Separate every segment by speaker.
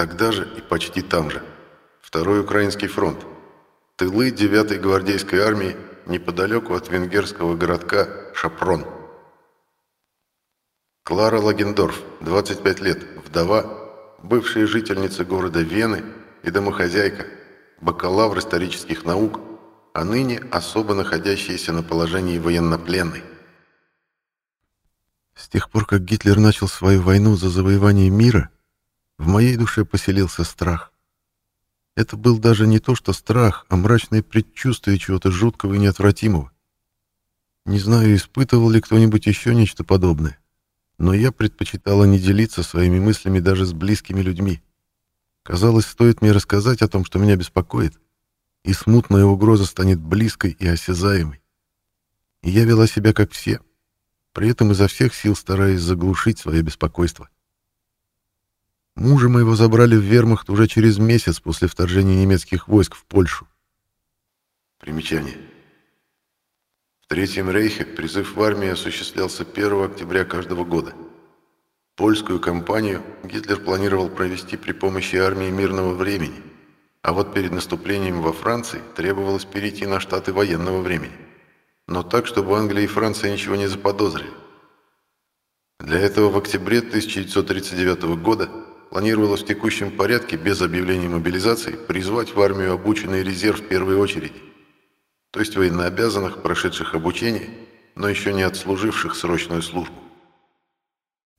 Speaker 1: Тогда же и почти там же. Второй Украинский фронт. Тылы 9-й гвардейской армии неподалеку от венгерского городка Шапрон. Клара Лагендорф, 25 лет, вдова, бывшая жительница города Вены и домохозяйка, бакалавр исторических наук, а ныне особо находящаяся на положении военнопленной.
Speaker 2: С тех пор, как Гитлер начал свою войну за завоевание мира, в моей душе поселился страх. Это был даже не то, что страх, а мрачное предчувствие чего-то жуткого и неотвратимого. Не знаю, испытывал ли кто-нибудь еще нечто подобное, но я предпочитала не делиться своими мыслями даже с близкими людьми. Казалось, стоит мне рассказать о том, что меня беспокоит, и смутная угроза станет близкой и осязаемой. И я вела себя как все, при этом изо всех сил стараясь заглушить свое беспокойство. Мужа моего забрали в вермахт уже через месяц после вторжения немецких войск в Польшу.
Speaker 1: Примечание. В Третьем Рейхе призыв в армию осуществлялся 1 октября каждого года. Польскую кампанию Гитлер планировал провести при помощи армии мирного времени, а вот перед наступлением во Франции требовалось перейти на штаты военного времени. Но так, чтобы Англия и Франция ничего не заподозрили. Для этого в октябре 1939 года планировалось в текущем порядке, без объявления мобилизации, призвать в армию обученный резерв в первой очереди, то есть военнообязанных, прошедших обучение, но еще не отслуживших срочную службу.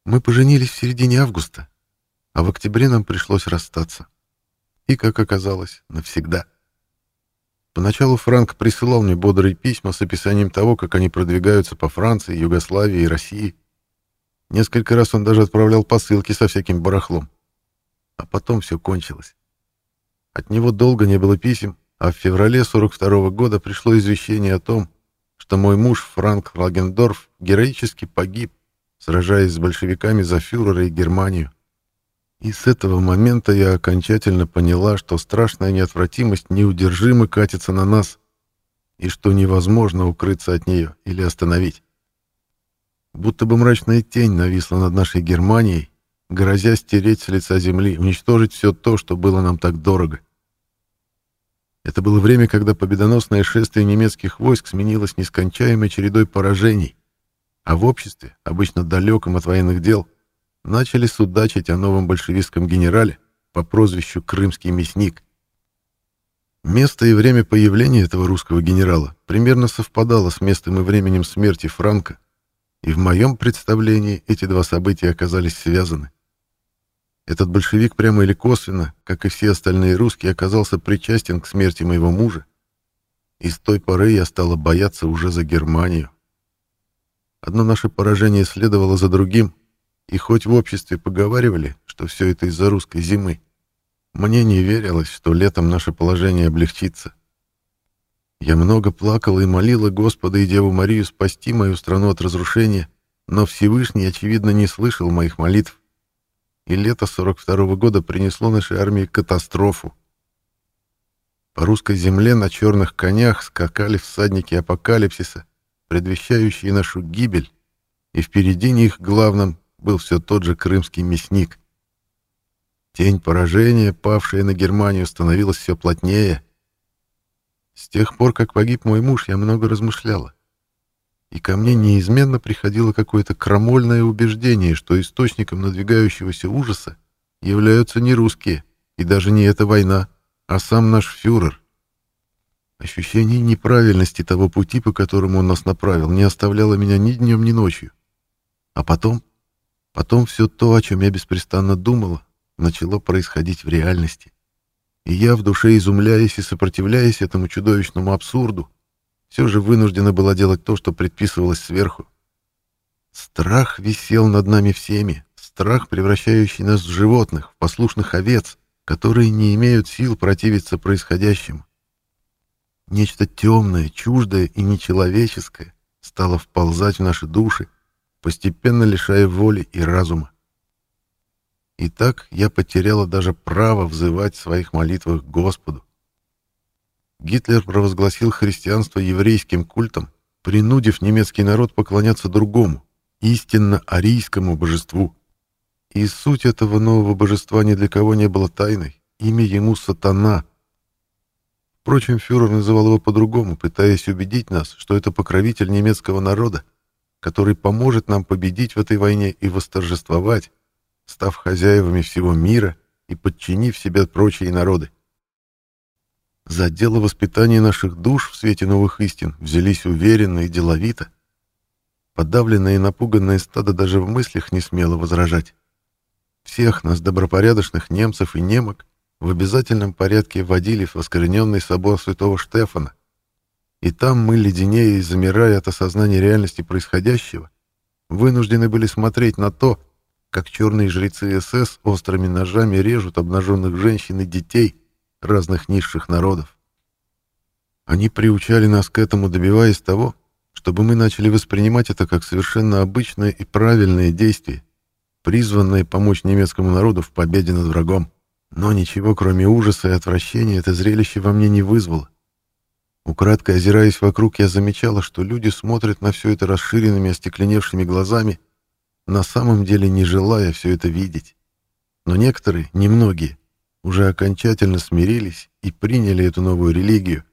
Speaker 2: Мы поженились в середине августа, а в октябре нам пришлось расстаться. И, как оказалось, навсегда. Поначалу Франк присылал мне бодрые письма с описанием того, как они продвигаются по Франции, Югославии и России. Несколько раз он даже отправлял посылки со всяким барахлом. А потом все кончилось. От него долго не было писем, а в феврале 42 -го года пришло извещение о том, что мой муж Франк Лагендорф героически погиб сражаясь с большевиками за фюрера и Германию. И с этого момента я окончательно поняла, что страшная неотвратимость неудержимо катится на нас, и что невозможно укрыться от нее или остановить. Будто бы мрачная тень нависла над нашей Германией, грозя стереть с лица земли, уничтожить все то, что было нам так дорого. Это было время, когда победоносное шествие немецких войск сменилось нескончаемой чередой поражений, а в обществе, обычно далеком от военных дел, начали судачить о новом большевистском генерале по прозвищу «Крымский мясник». Место и время появления этого русского генерала примерно совпадало с местом и временем смерти Франка, и в моем представлении эти два события оказались связаны. Этот большевик прямо или косвенно, как и все остальные русские, оказался причастен к смерти моего мужа, и с той поры я стала бояться уже за Германию. Одно наше поражение следовало за другим, и хоть в обществе поговаривали, что все это из-за русской зимы, мне не верилось, что летом наше положение облегчится. Я много плакала и молила Господа и Деву Марию спасти мою страну от разрушения, но Всевышний, очевидно, не слышал моих молитв. И лето 42 -го года принесло нашей армии катастрофу. По русской земле на черных конях скакали всадники апокалипсиса, предвещающие нашу гибель, и впереди них главным был все тот же крымский мясник. Тень поражения, павшая на Германию, становилась все плотнее. С тех пор, как погиб мой муж, я много размышляла. И ко мне неизменно приходило какое-то крамольное убеждение, что источником надвигающегося ужаса являются не русские, и даже не эта война, а сам наш фюрер. Ощущение неправильности того пути, по которому он нас направил, не оставляло меня ни днем, ни ночью. А потом, потом все то, о чем я беспрестанно думала, начало происходить в реальности. И я, в душе изумляясь и сопротивляясь этому чудовищному абсурду, все же вынуждена была делать то, что предписывалось сверху. Страх висел над нами всеми, страх, превращающий нас в животных, в послушных овец, которые не имеют сил противиться происходящему. Нечто темное, чуждое и нечеловеческое стало вползать в наши души, постепенно лишая воли и разума. И так я потеряла даже право взывать в своих молитвах Господу. Гитлер провозгласил христианство еврейским культом, принудив немецкий народ поклоняться другому, истинно арийскому божеству. И суть этого нового божества ни для кого не была тайной. Имя ему — Сатана. Впрочем, фюрер называл его по-другому, пытаясь убедить нас, что это покровитель немецкого народа, который поможет нам победить в этой войне и восторжествовать, став хозяевами всего мира и подчинив себя прочие народы. За дело воспитания наших душ в свете новых истин взялись уверенно и деловито. Подавленное и напуганное стадо даже в мыслях не смело возражать. Всех нас, добропорядочных немцев и немок, в обязательном порядке водили в воскорененный собор святого Штефана. И там мы, леденее и замирая от осознания реальности происходящего, вынуждены были смотреть на то, как черные жрецы СС острыми ножами режут обнаженных женщин и детей разных низших народов. Они приучали нас к этому, добиваясь того, чтобы мы начали воспринимать это как совершенно обычное и правильное действие, призванное помочь немецкому народу в победе над врагом. Но ничего, кроме ужаса и отвращения, это зрелище во мне не вызвало. Украдкой озираясь вокруг, я замечала, что люди смотрят на все это расширенными, остекленевшими глазами на самом деле не желая все это видеть. Но некоторые, немногие, уже окончательно смирились и приняли эту новую религию,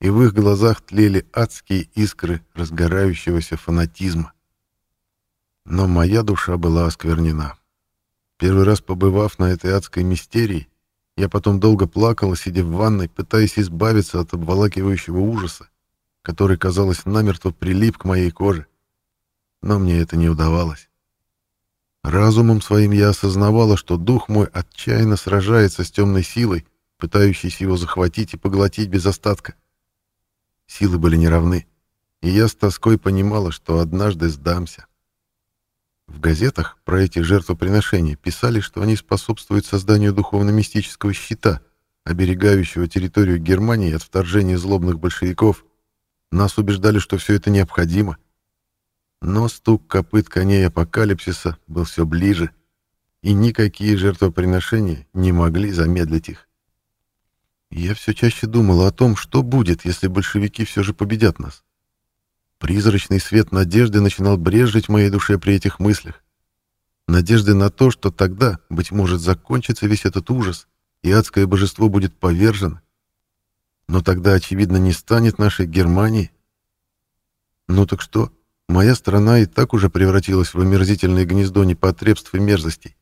Speaker 2: и в их глазах тлели адские искры разгорающегося фанатизма. Но моя душа была осквернена. Первый раз побывав на этой адской мистерии, я потом долго плакала, сидя в ванной, пытаясь избавиться от обволакивающего ужаса, который, казалось, намертво прилип к моей коже. Но мне это не удавалось. Разумом своим я осознавала, что дух мой отчаянно сражается с темной силой, пытающейся его захватить и поглотить без остатка. Силы были неравны, и я с тоской понимала, что однажды сдамся. В газетах про эти жертвоприношения писали, что они способствуют созданию духовно-мистического щита, оберегающего территорию Германии от вторжения злобных большевиков. Нас убеждали, что все это необходимо — но стук копыт коней апокалипсиса был все ближе, и никакие жертвоприношения не могли замедлить их. Я все чаще думал о том, что будет, если большевики все же победят нас. Призрачный свет надежды начинал брежить в моей душе при этих мыслях. Надежды на то, что тогда, быть может, закончится весь этот ужас, и адское божество будет повержено. Но тогда, очевидно, не станет нашей Германии. Ну так что? Моя страна и так уже превратилась в омерзительное гнездо непотребств и мерзостей.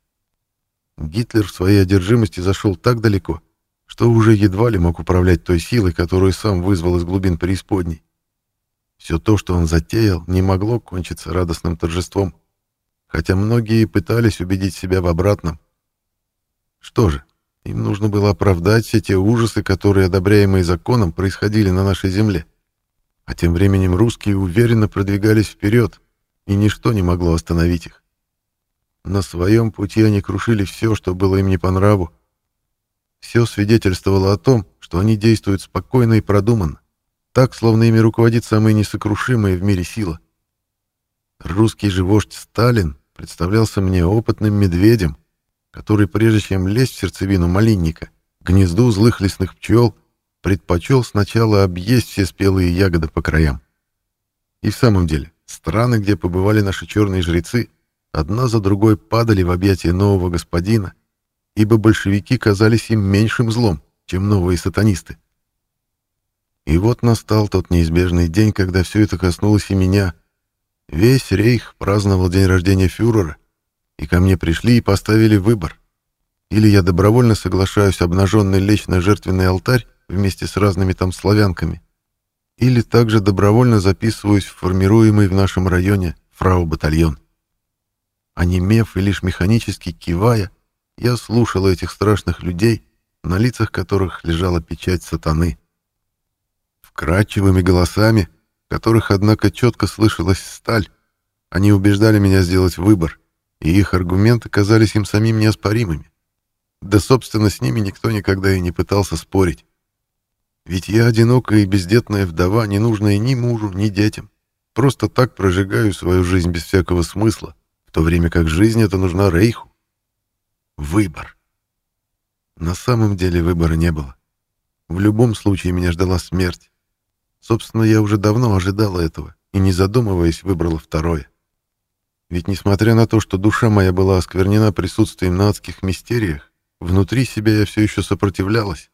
Speaker 2: Гитлер в своей одержимости зашел так далеко, что уже едва ли мог управлять той силой, которую сам вызвал из глубин преисподней. Все то, что он затеял, не могло кончиться радостным торжеством, хотя многие пытались убедить себя в обратном. Что же, им нужно было оправдать все те ужасы, которые, одобряемые законом, происходили на нашей земле. А тем временем русские уверенно продвигались вперед, и ничто не могло остановить их. На своем пути они крушили все, что было им не по нраву. Все свидетельствовало о том, что они действуют спокойно и продуманно, так, словно ими руководит самая несокрушимая в мире сила. Русский же вождь Сталин представлялся мне опытным медведем, который, прежде чем лезть в сердцевину малинника, гнезду злых лесных пчел, предпочел сначала объесть все спелые ягоды по краям. И в самом деле, страны, где побывали наши черные жрецы, одна за другой падали в объятия нового господина, ибо большевики казались им меньшим злом, чем новые сатанисты. И вот настал тот неизбежный день, когда все это коснулось и меня. Весь рейх праздновал день рождения фюрера, и ко мне пришли и поставили выбор. Или я добровольно соглашаюсь обнаженный лечь на жертвенный алтарь, вместе с разными там славянками, или также добровольно записываюсь в формируемый в нашем районе фрау-батальон. Онемев и лишь механически кивая, я слушал этих страшных людей, на лицах которых лежала печать сатаны. Вкрадчивыми голосами, которых, однако, четко слышалась сталь, они убеждали меня сделать выбор, и их аргументы казались им самим неоспоримыми. Да, собственно, с ними никто никогда и не пытался спорить. Ведь я одинокая и бездетная вдова, не нужная ни мужу, ни детям. Просто так прожигаю свою жизнь без всякого смысла, в то время как жизнь эта нужна Рейху. Выбор. На самом деле выбора не было. В любом случае меня ждала смерть. Собственно, я уже давно ожидала этого и, не задумываясь, выбрала второе. Ведь несмотря на то, что душа моя была осквернена присутствием на адских мистериях, внутри себя я все еще сопротивлялась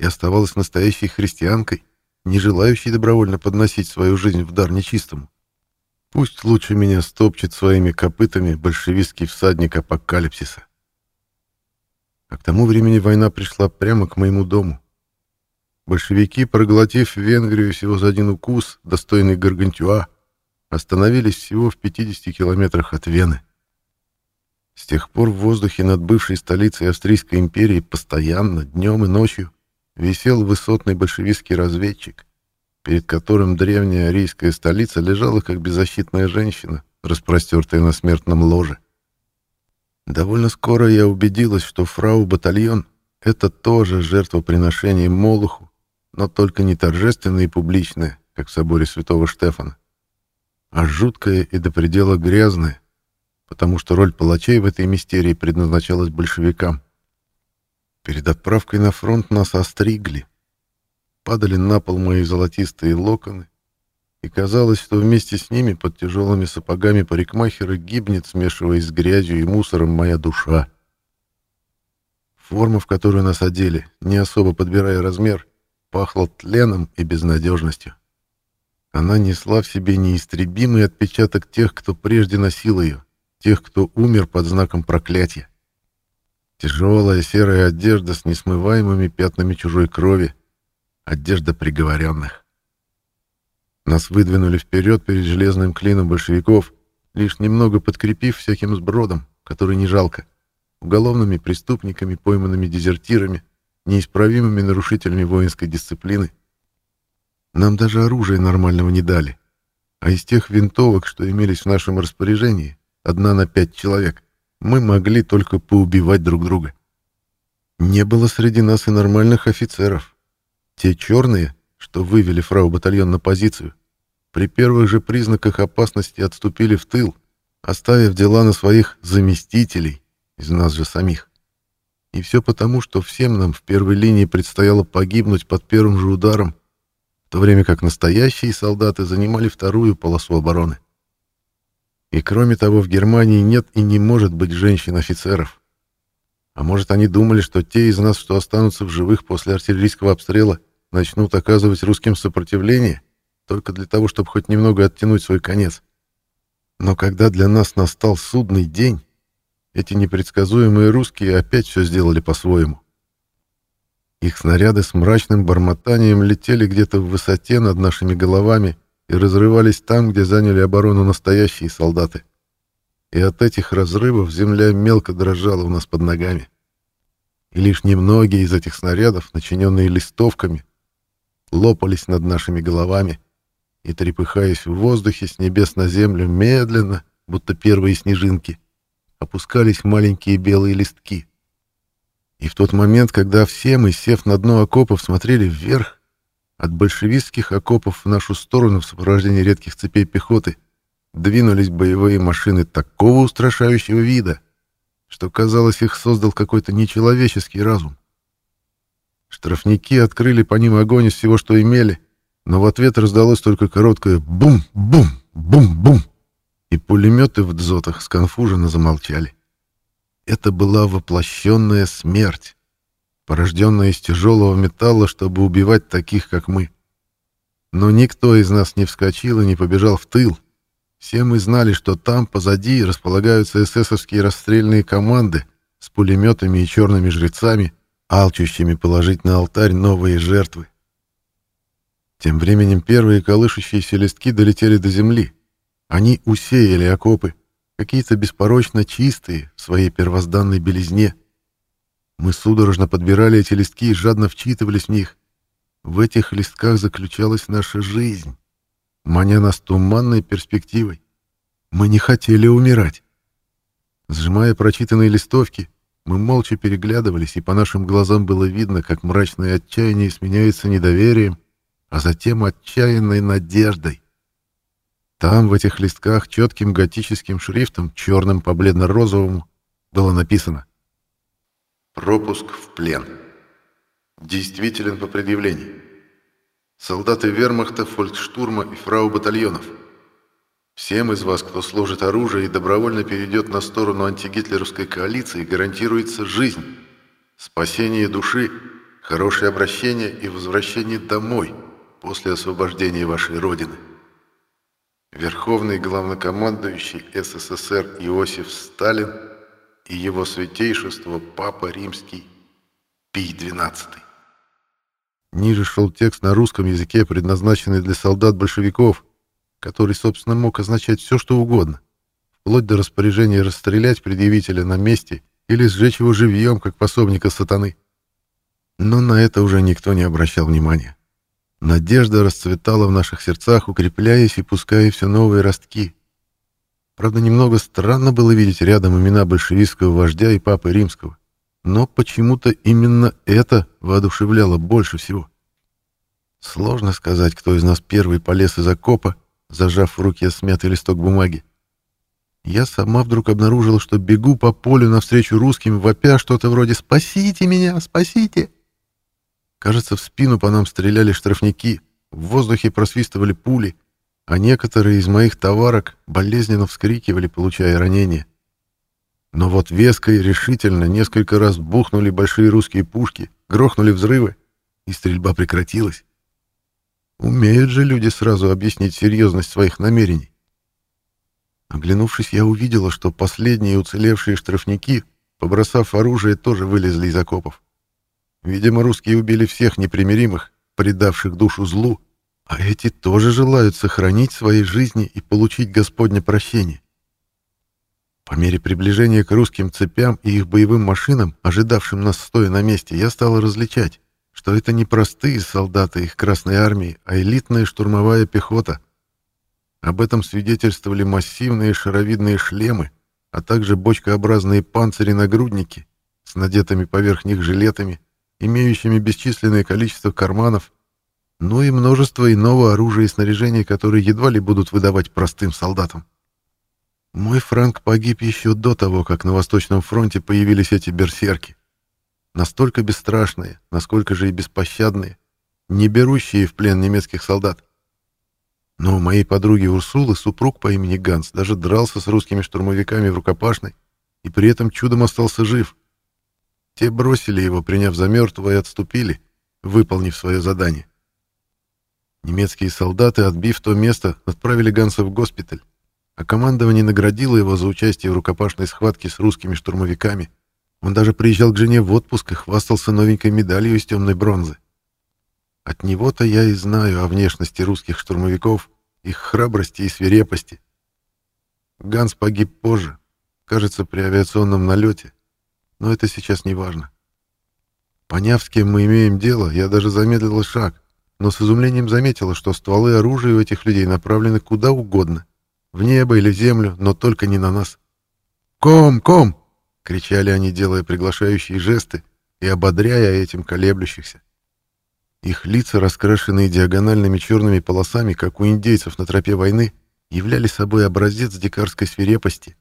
Speaker 2: и оставалась настоящей христианкой, не желающей добровольно подносить свою жизнь в дар нечистому. Пусть лучше меня стопчет своими копытами большевистский всадник апокалипсиса. А к тому времени война пришла прямо к моему дому. Большевики, проглотив Венгрию всего за один укус, достойный Гаргантюа, остановились всего в 50 километрах от Вены. С тех пор в воздухе над бывшей столицей Австрийской империи постоянно, днем и ночью, висел высотный большевистский разведчик, перед которым древняя арийская столица лежала как беззащитная женщина, распростертая на смертном ложе. Довольно скоро я убедилась, что фрау-батальон — это тоже жертвоприношение Молоху, но только не торжественное и публичное, как в соборе святого Штефана, а жуткое и до предела грязное, потому что роль палачей в этой мистерии предназначалась большевикам. Перед отправкой на фронт нас остригли, падали на пол мои золотистые локоны, и казалось, что вместе с ними под тяжелыми сапогами парикмахера гибнет, смешиваясь с грязью и мусором, моя душа. Форма, в которую нас одели, не особо подбирая размер, пахла тленом и безнадежностью. Она несла в себе неистребимый отпечаток тех, кто прежде носил ее, тех, кто умер под знаком проклятия. Тяжелая серая одежда с несмываемыми пятнами чужой крови, одежда приговоренных. Нас выдвинули вперед перед железным клином большевиков, лишь немного подкрепив всяким сбродом, который не жалко, уголовными преступниками, пойманными дезертирами, неисправимыми нарушителями воинской дисциплины. Нам даже оружия нормального не дали, а из тех винтовок, что имелись в нашем распоряжении, одна на пять человек, мы могли только поубивать друг друга. Не было среди нас и нормальных офицеров, те черные, что вывели фрау-батальон на позицию, при первых же признаках опасности отступили в тыл, оставив дела на своих заместителей, из нас же самих. И все потому, что всем нам в первой линии предстояло погибнуть под первым же ударом, в то время как настоящие солдаты занимали вторую полосу обороны. И кроме того, в Германии нет и не может быть женщин-офицеров. А может, они думали, что те из нас, что останутся в живых после артиллерийского обстрела, начнут оказывать русским сопротивление только для того, чтобы хоть немного оттянуть свой конец. Но когда для нас настал судный день, эти непредсказуемые русские опять все сделали по-своему. Их снаряды с мрачным бормотанием летели где-то в высоте над нашими головами и разрывались там, где заняли оборону настоящие солдаты. И от этих разрывов земля мелко дрожала у нас под ногами. И лишь немногие из этих снарядов, начиненные листовками, лопались над нашими головами и, трепыхаясь в воздухе с небес на землю, медленно, будто первые снежинки, опускались маленькие белые листки. И в тот момент, когда все мы, сев на дно окопов, смотрели вверх, от большевистских окопов в нашу сторону в сопровождении редких цепей пехоты двинулись боевые машины такого устрашающего вида, что, казалось, их создал какой-то нечеловеческий разум. Штрафники открыли по ним огонь из всего, что имели, но в ответ раздалось только короткое «бум-бум, бум-бум», и пулеметы в дзотах сконфуженно замолчали. Это была воплощенная смерть, порожденная из тяжелого металла, чтобы убивать таких, как мы. Но никто из нас не вскочил и не побежал в тыл. Все мы знали, что там, позади, располагаются эсэсовские расстрельные команды с пулеметами и черными жрецами, алчущими положить на алтарь новые жертвы. Тем временем первые колышущиеся листки долетели до земли. Они усеяли окопы, какие-то беспорочно чистые в своей первозданной белизне. Мы судорожно подбирали эти листки и жадно вчитывались в них. В этих листках заключалась наша жизнь, маня нас туманной перспективой. Мы не хотели умирать. Сжимая прочитанные листовки, мы молча переглядывались, и по нашим глазам было видно, как мрачное отчаяние сменяется недоверием, а затем отчаянной надеждой. Там, в этих листках, четким готическим шрифтом, черным по бледно-розовому, было написано
Speaker 1: «Пропуск в плен. Действителен по предъявлению. Солдаты вермахта, фолькштурма и фрау батальонов. Всем из вас, кто сложит оружие и добровольно перейдет на сторону антигитлеровской коалиции, гарантируется жизнь, спасение души, хорошее обращение и возвращение домой после освобождения вашей Родины. Верховный главнокомандующий СССР Иосиф Сталин и его святейшество Папа Римский Пий XII.
Speaker 2: Ниже шел текст на русском языке, предназначенный для солдат-большевиков, который, собственно, мог означать все, что угодно, вплоть до распоряжения расстрелять предъявителя на месте или сжечь его живьем, как пособника сатаны. Но на это уже никто не обращал внимания. Надежда расцветала в наших сердцах, укрепляясь и пуская все новые ростки. Правда, немного странно было видеть рядом имена большевистского вождя и папы римского. Но почему-то именно это воодушевляло больше всего. Сложно сказать, кто из нас первый полез из окопа, зажав в руке смятый листок бумаги. Я сама вдруг обнаружила, что бегу по полю навстречу русским, вопя что-то вроде «Спасите меня! Спасите!». Кажется, в спину по нам стреляли штрафники, в воздухе просвистывали пули, а некоторые из моих товарок болезненно вскрикивали, получая ранения. Но вот веско и решительно несколько раз бухнули большие русские пушки, грохнули взрывы, и стрельба прекратилась. Умеют же люди сразу объяснить серьезность своих намерений. Оглянувшись, я увидела, что последние уцелевшие штрафники, побросав оружие, тоже вылезли из окопов. Видимо, русские убили всех непримиримых, предавших душу злу, а эти тоже желают сохранить свои жизни и получить Господне прощение. По мере приближения к русским цепям и их боевым машинам, ожидавшим нас стоя на месте, я стал различать, что это не простые солдаты их Красной Армии, а элитная штурмовая пехота. Об этом свидетельствовали массивные шаровидные шлемы, а также бочкообразные панцири-нагрудники с надетыми поверх них жилетами, имеющими бесчисленное количество карманов, ну и множество иного оружия и снаряжения, которые едва ли будут выдавать простым солдатам. Мой Франк погиб еще до того, как на Восточном фронте появились эти берсерки. Настолько бесстрашные, насколько же и беспощадные, не берущие в плен немецких солдат. Но у моей подруги Урсулы супруг по имени Ганс даже дрался с русскими штурмовиками в рукопашной и при этом чудом остался жив. Те бросили его, приняв за мертвого, и отступили, выполнив свое задание. Немецкие солдаты, отбив то место, отправили Ганса в госпиталь а командование наградило его за участие в рукопашной схватке с русскими штурмовиками. Он даже приезжал к жене в отпуск и хвастался новенькой медалью из темной бронзы. От него-то я и знаю о внешности русских штурмовиков, их храбрости и свирепости. Ганс погиб позже, кажется, при авиационном налете, но это сейчас не важно. Поняв, с кем мы имеем дело, я даже замедлила шаг, но с изумлением заметила, что стволы оружия у этих людей направлены куда угодно. В небо или землю, но только не на нас. «Ком! Ком!» — кричали они, делая приглашающие жесты и ободряя этим колеблющихся. Их лица, раскрашенные диагональными черными полосами, как у индейцев на тропе войны, являли собой образец дикарской свирепости.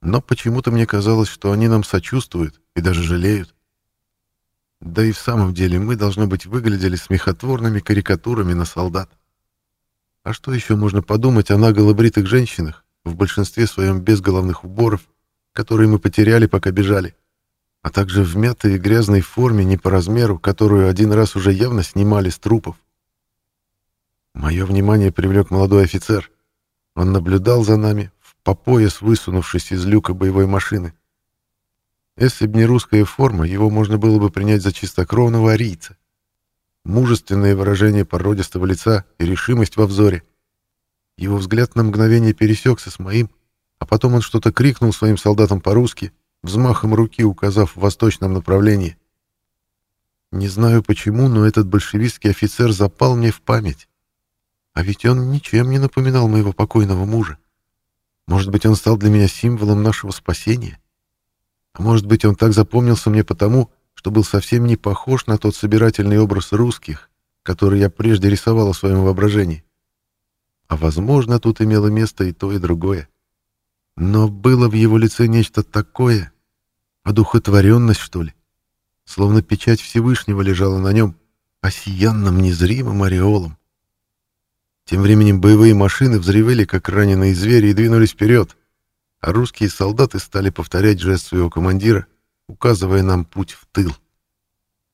Speaker 2: Но почему-то мне казалось, что они нам сочувствуют и даже жалеют. Да и в самом деле мы, должно быть, выглядели смехотворными карикатурами на солдат. А что еще можно подумать о наголобритых женщинах, в большинстве своем без головных уборов, которые мы потеряли, пока бежали, а также в мятой и грязной форме не по размеру, которую один раз уже явно снимали с трупов. Мое внимание привлек молодой офицер. Он наблюдал за нами, в по пояс высунувшись из люка боевой машины. Если б не русская форма, его можно было бы принять за чистокровного арийца мужественное выражение породистого лица и решимость во взоре. Его взгляд на мгновение пересекся с моим, а потом он что-то крикнул своим солдатам по-русски, взмахом руки указав в восточном направлении. Не знаю почему, но этот большевистский офицер запал мне в память. А ведь он ничем не напоминал моего покойного мужа. Может быть, он стал для меня символом нашего спасения? А может быть, он так запомнился мне потому, что был совсем не похож на тот собирательный образ русских, который я прежде рисовал в своем воображении. А, возможно, тут имело место и то, и другое. Но было в его лице нечто такое, одухотворенность, что ли, словно печать Всевышнего лежала на нем, осиянным незримым ореолом. Тем временем боевые машины взревели, как раненые звери, и двинулись вперед, а русские солдаты стали повторять жест своего командира, указывая нам путь в тыл.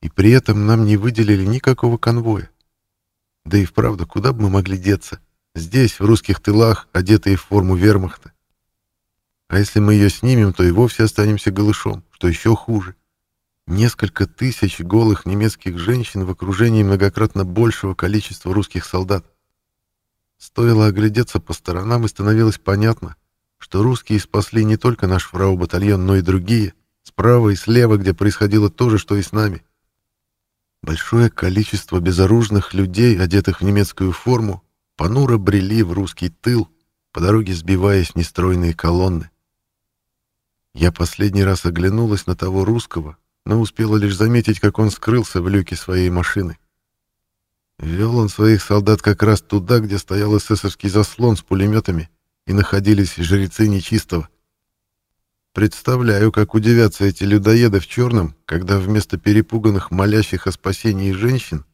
Speaker 2: И при этом нам не выделили никакого конвоя. Да и вправду, куда бы мы могли деться? Здесь, в русских тылах, одетые в форму вермахта. А если мы ее снимем, то и вовсе останемся голышом, что еще хуже. Несколько тысяч голых немецких женщин в окружении многократно большего количества русских солдат. Стоило оглядеться по сторонам, и становилось понятно, что русские спасли не только наш фрау-батальон, но и другие, справа и слева, где происходило то же, что и с нами. Большое количество безоружных людей, одетых в немецкую форму, понуро брели в русский тыл, по дороге сбиваясь в нестройные колонны. Я последний раз оглянулась на того русского, но успела лишь заметить, как он скрылся в люке своей машины. Вел он своих солдат как раз туда, где стоял эсэсовский заслон с пулеметами, и находились жрецы нечистого. Представляю, как удивятся эти людоеды в черном, когда вместо перепуганных молящих о спасении женщин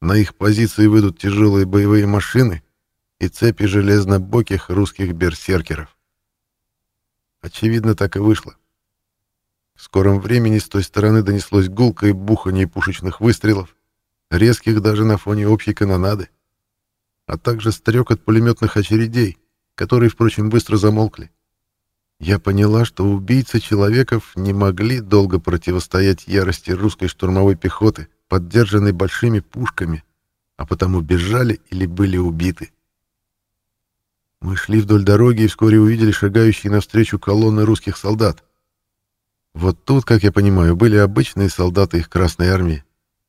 Speaker 2: на их позиции выйдут тяжелые боевые машины и цепи железнобоких русских берсеркеров. Очевидно, так и вышло. В скором времени с той стороны донеслось гулкое бухание пушечных выстрелов, резких даже на фоне общей канонады, а также стрек от пулеметных очередей, которые, впрочем, быстро замолкли. Я поняла, что убийцы человеков не могли долго противостоять ярости русской штурмовой пехоты, поддержанной большими пушками, а потому бежали или были убиты. Мы шли вдоль дороги и вскоре увидели шагающие навстречу колонны русских солдат. Вот тут, как я понимаю, были обычные солдаты их Красной Армии.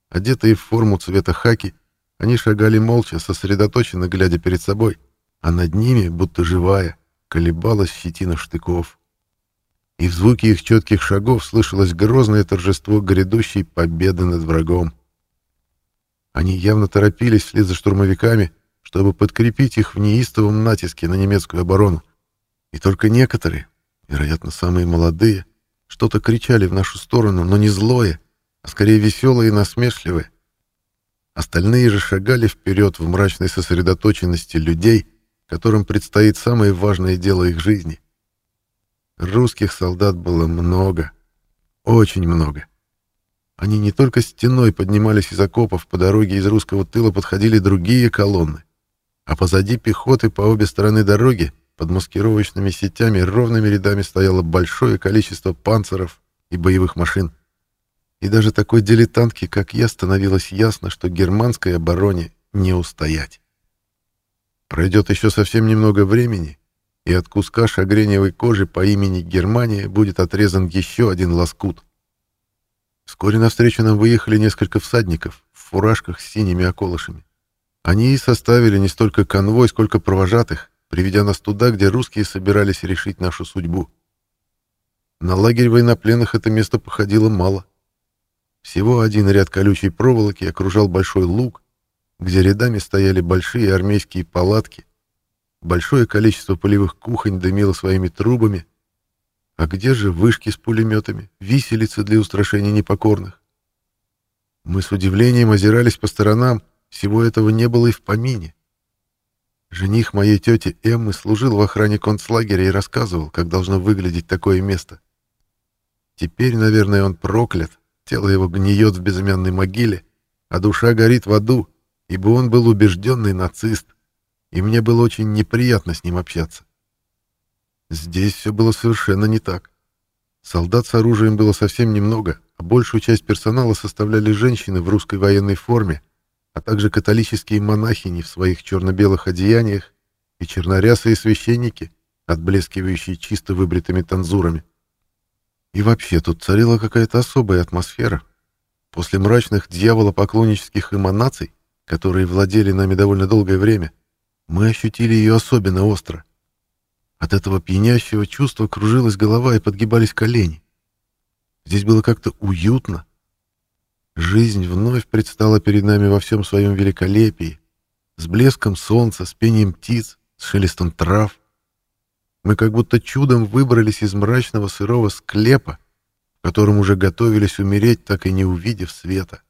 Speaker 2: Одетые в форму цвета хаки, они шагали молча, сосредоточенно глядя перед собой, а над ними, будто живая, колебалась щетина штыков. И в звуке их четких шагов слышалось грозное торжество грядущей победы над врагом. Они явно торопились вслед за штурмовиками, чтобы подкрепить их в неистовом натиске на немецкую оборону. И только некоторые, вероятно, самые молодые, что-то кричали в нашу сторону, но не злое, а скорее веселые и насмешливые. Остальные же шагали вперед в мрачной сосредоточенности людей, которым предстоит самое важное дело их жизни. Русских солдат было много, очень много. Они не только стеной поднимались из окопов, по дороге из русского тыла подходили другие колонны, а позади пехоты по обе стороны дороги под маскировочными сетями ровными рядами стояло большое количество панцеров и боевых машин. И даже такой дилетантке, как я, становилось ясно, что германской обороне не устоять. Пройдет еще совсем немного времени, и от куска шагреневой кожи по имени Германия будет отрезан еще один лоскут. Вскоре навстречу нам выехали несколько всадников в фуражках с синими околышами. Они и составили не столько конвой, сколько провожатых, приведя нас туда, где русские собирались решить нашу судьбу. На лагерь военнопленных это место походило мало. Всего один ряд колючей проволоки окружал большой луг, где рядами стояли большие армейские палатки, большое количество полевых кухонь дымило своими трубами, а где же вышки с пулеметами, виселицы для устрашения непокорных? Мы с удивлением озирались по сторонам, всего этого не было и в помине. Жених моей тети Эммы служил в охране концлагеря и рассказывал, как должно выглядеть такое место. Теперь, наверное, он проклят, Тело его гниет в безымянной могиле, а душа горит в аду, ибо он был убежденный нацист, и мне было очень неприятно с ним общаться. Здесь все было совершенно не так. Солдат с оружием было совсем немного, а большую часть персонала составляли женщины в русской военной форме, а также католические монахини в своих черно-белых одеяниях и чернорясые священники, отблескивающие чисто выбритыми танзурами. И вообще тут царила какая-то особая атмосфера. После мрачных дьяволопоклоннических эманаций, которые владели нами довольно долгое время, мы ощутили ее особенно остро. От этого пьянящего чувства кружилась голова и подгибались колени. Здесь было как-то уютно. Жизнь вновь предстала перед нами во всем своем великолепии, с блеском солнца, с пением птиц, с шелестом трав. Мы как будто чудом выбрались из мрачного сырого склепа, в котором уже готовились умереть, так и не увидев света.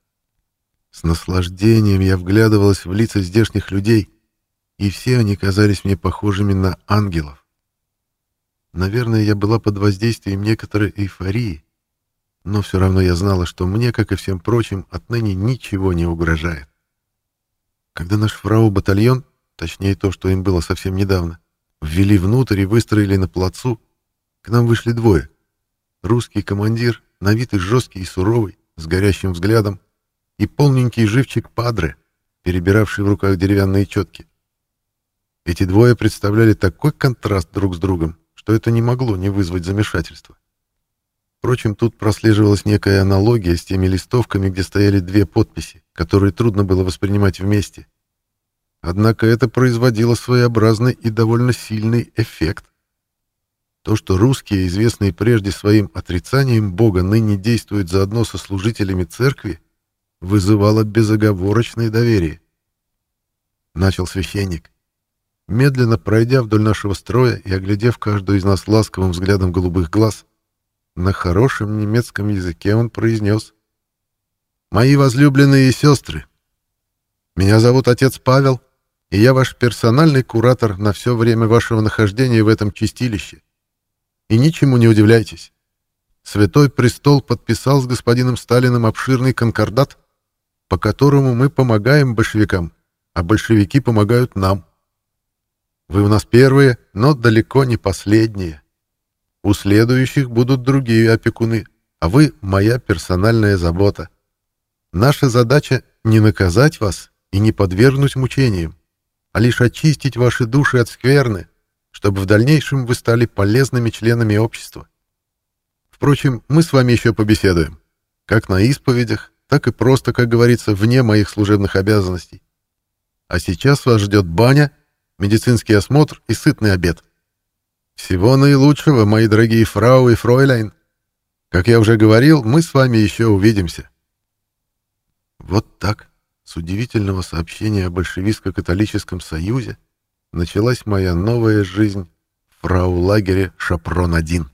Speaker 2: С наслаждением я вглядывалась в лица здешних людей, и все они казались мне похожими на ангелов. Наверное, я была под воздействием некоторой эйфории, но все равно я знала, что мне, как и всем прочим, отныне ничего не угрожает. Когда наш фрау-батальон, точнее то, что им было совсем недавно, ввели внутрь и выстроили на плацу, к нам вышли двое. Русский командир, на вид и жесткий и суровый, с горящим взглядом, и полненький живчик Падре, перебиравший в руках деревянные четки. Эти двое представляли такой контраст друг с другом, что это не могло не вызвать замешательства. Впрочем, тут прослеживалась некая аналогия с теми листовками, где стояли две подписи, которые трудно было воспринимать вместе. Однако это производило своеобразный и довольно сильный эффект. То, что русские, известные прежде своим отрицанием Бога, ныне действуют заодно со служителями церкви, вызывало безоговорочное доверие. Начал священник. Медленно пройдя вдоль нашего строя и оглядев каждую из нас ласковым взглядом голубых глаз, на хорошем немецком языке он произнес «Мои возлюбленные сестры, меня зовут отец Павел, и я ваш персональный куратор на все время вашего нахождения в этом чистилище. И ничему не удивляйтесь. Святой Престол подписал с господином Сталиным обширный конкордат, по которому мы помогаем большевикам, а большевики помогают нам. Вы у нас первые, но далеко не последние. У следующих будут другие опекуны, а вы — моя персональная забота. Наша задача — не наказать вас и не подвергнуть мучениям, а лишь очистить ваши души от скверны, чтобы в дальнейшем вы стали полезными членами общества. Впрочем, мы с вами еще побеседуем, как на исповедях, так и просто, как говорится, вне моих служебных обязанностей. А сейчас вас ждет баня медицинский осмотр и сытный обед. Всего наилучшего, мои дорогие фрау и фройляйн. Как я уже говорил, мы с вами еще увидимся. Вот так, с удивительного сообщения о большевистско-католическом союзе, началась моя новая жизнь в фрау-лагере Шапрон-1.